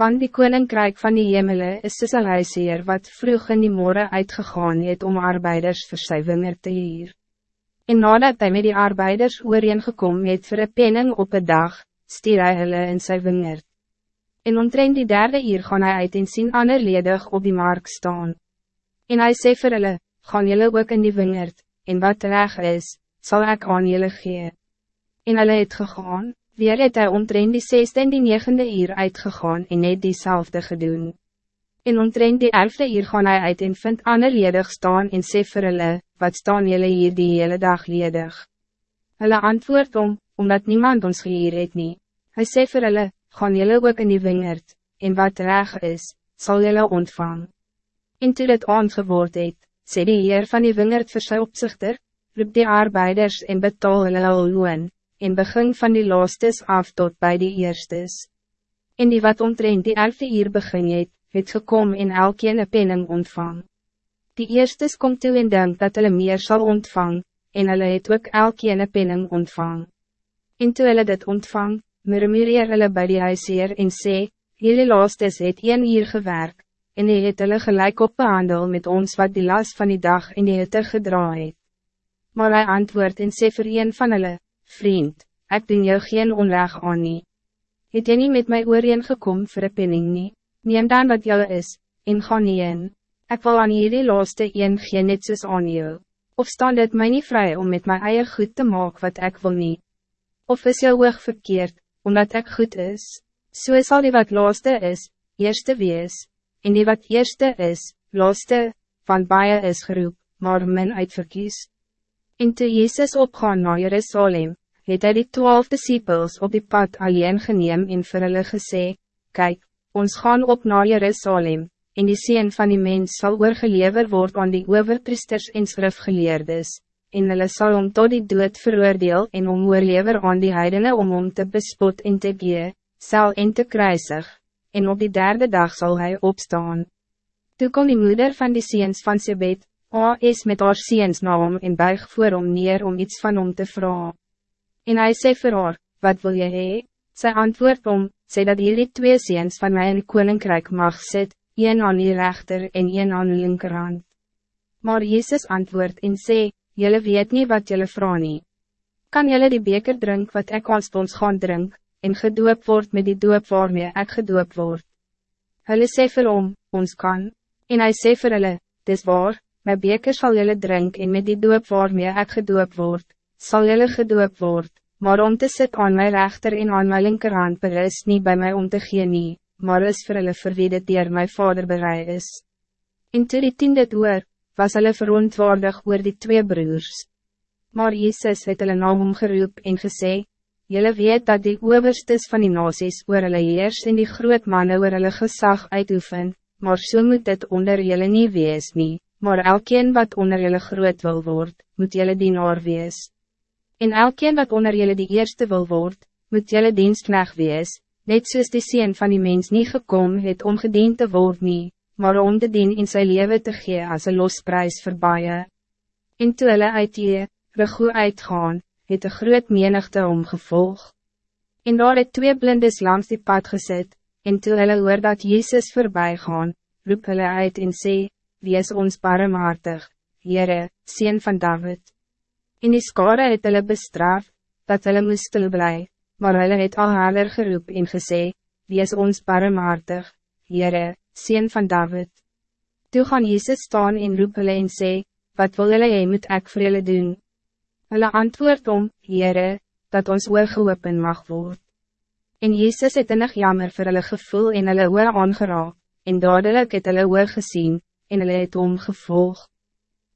Want die koninkrijk van die hemele is soos een huisheer wat vroeg in die morgen uitgegaan het om arbeiders vir sy winger te hier. En nadat hij met die arbeiders ooreengekom het vir een penning op een dag, stier hy hulle in sy wingerd. En omtrent die derde uur gaan hij uit en sien ander ledig op die markt staan. En hij sê vir hulle, gaan julle ook in die wingerd, en wat reg is, zal ik aan julle gee. En hulle het gegaan. Weer het hy omtrent die zesde en die negende uur uitgegaan en het diezelfde gedoen. En omtrent die elfde uur gaan hij uit en vind ander ledig staan en sê vir hulle, wat staan jullie hier die hele dag ledig? Hulle antwoord om, omdat niemand ons gehier het nie. Hy sê vir hulle, gaan jullie ook in die wingerd, en wat reg is, zal jullie ontvang. En toe dit aangeword het, sê die heer van die wingerd vir sy opzichter, roep die arbeiders en betaal hulle al loon, en begin van die laastes af tot bij die eerstes. En die wat omtrent die elfde uur begin het, het gekom en elkeen een penning ontvang. Die eerstes kom toe en denk dat hulle meer zal ontvang, en hulle het ook elkeen een penning ontvang. En toe hulle dit ontvang, murmureer hulle by die huisheer en sê, Jullie laastes het een uur gewerk, en hy het hulle gelijk op behandel met ons wat die last van die dag in die hitte gedra het. Maar hij antwoord en sê vir een van hulle, Vriend, ik doen jou geen onrecht aan nie. Het jy nie met my ooreen gekom vir een penning nie? Neem dan wat jou is, en ga nie in. Ek wil aan hierdie laaste een geen net soos aan jou. Of staan dit my nie vrij om met my eie goed te maken wat ik wil nie? Of is jou oog verkeerd, omdat ik goed is? So sal die wat laaste is, eerste wees, en die wat eerste is, laaste, van baie is geroep, maar men uitverkies. En toe Jezus opgaan naar Jerusalem, het hy die twaalf disciples op die pad alleen geneem en vir hulle gesê, Kijk, ons gaan op naar Jerusalem, en die sien van die mens sal oorgelever word aan die overpriesters en skrifgeleerdes, en hulle sal om tot die dood veroordeel en om oorlever aan die heidene om om te bespot en te gee, sal en te kruisig, en op die derde dag zal hij opstaan. Toe kom die moeder van die seens van Sebet, A is met haar seens na hom en buig voor hom neer om iets van hom te vragen. En hij zei vir haar, wat wil je hee? Sy antwoord om, sê dat jullie twee ziens van mij in koninkrijk mag sit, een aan die rechter en een aan die linkerhand. Maar Jezus antwoord en sê, jullie weet niet wat jullie vraag nie. Kan jullie die beker drink wat ik aanstonds gaan drink, en gedoop word met die doop waarmee ek gedoop word? Hulle sê vir hom, ons kan, en hij sê vir hulle, dis waar, my beker sal jullie drink en met die doop waarmee ek gedoop word, zal jullie gedoop word, maar om te sit aan mijn rechter en aan mijn linkerhand beris niet bij mij om te gee nie, maar is vir hulle vir wie dit dier my vader bereid is. En toe die tiende oor, was hulle verontwaardig oor die twee broers. Maar Jezus het hulle na hom geroep en gesê, Jullie weet dat die overstes van die nasies oor hulle heers en die groot manne oor hulle gezag uitoefen, maar so moet dit onder jullie niet wees nie, maar elkeen wat onder jullie groot wil word, moet jullie dienaar wees. En elkeen wat onder jullie die eerste wil word, moet jullie dienstknecht wees, net soos die sien van die mens niet gekomen het om gediend te word nie, maar om te dien in zijn leven te gee als een losprijs vir baie. En toe hulle uit je, regoe uitgaan, het een groot menigte omgevolg. En daar het twee blindes langs die pad gezet, en toe hulle hoor dat Jezus voorbij gaan, roep hulle uit en sê, Wie is ons barmhartig, Heere, Seen van David. In die skare het hulle bestraf, dat hulle moest stil bly, maar hulle het al harder geroep en gesê, Wie is ons barmhartig, Heere, Seen van David. Toe gaan Jezus staan en roep hulle en sê, Wat wil hulle jy moet ek vir hulle doen? Hulle antwoord om, Heere, dat ons oor geopen mag word. En Jezus het innig jammer vir hulle gevoel en hulle oor aangeraak, en dadelijk het hulle oor gezien, en hulle het omgevolg.